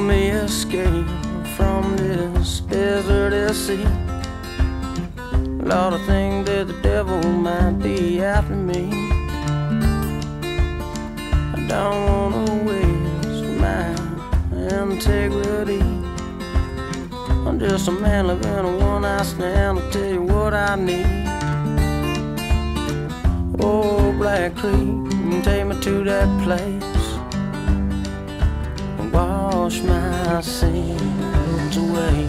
escape from this deserted sea. Lord, I think that the devil might be after me. I don't wanna waste my integrity. I'm just a man living a one night stand. I'll tell you what I need. Oh, Black Creek, take me to that place wash my sins away.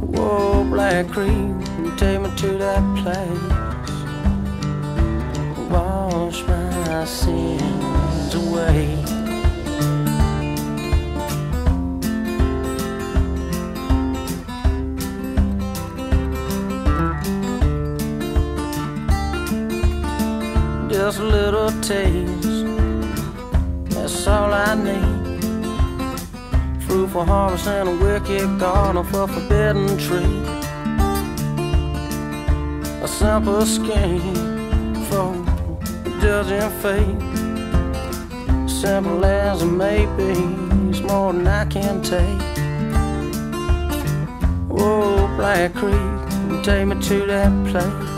Whoa, Black Creek, take me to that place wash my sins away. just a little taste. That's all I need. Fruit for harvest and a wicked garden for a forbidden tree. A simple scheme for judging fate. Simple as it may be, it's more than I can take. Whoa, Black Creek, take me to that place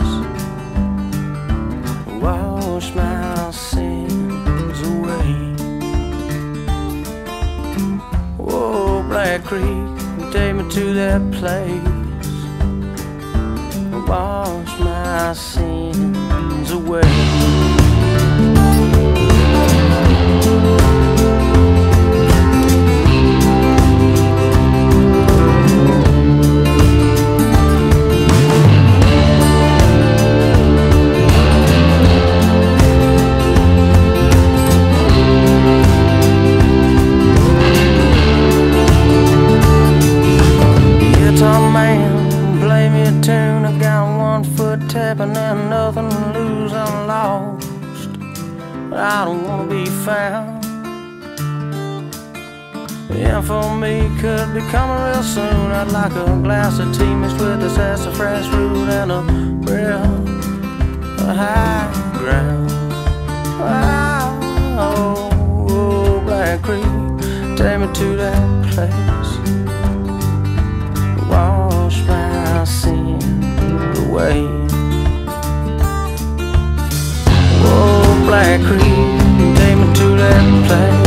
wash my sins Creek, take me to that place. Wash my sins away. Foot tapping and nothing to lose. I'm lost, but I don't wanna be found. Yeah, for me could be coming real soon. I'd like a glass of tea mixed with the sassafras root and a breath of high ground. Oh, oh, Black Creek, take me to that place Black Creek, take me to that place.